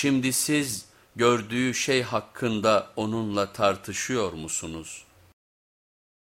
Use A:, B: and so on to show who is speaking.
A: Şimdi siz gördüğü şey hakkında onunla tartışıyor musunuz?''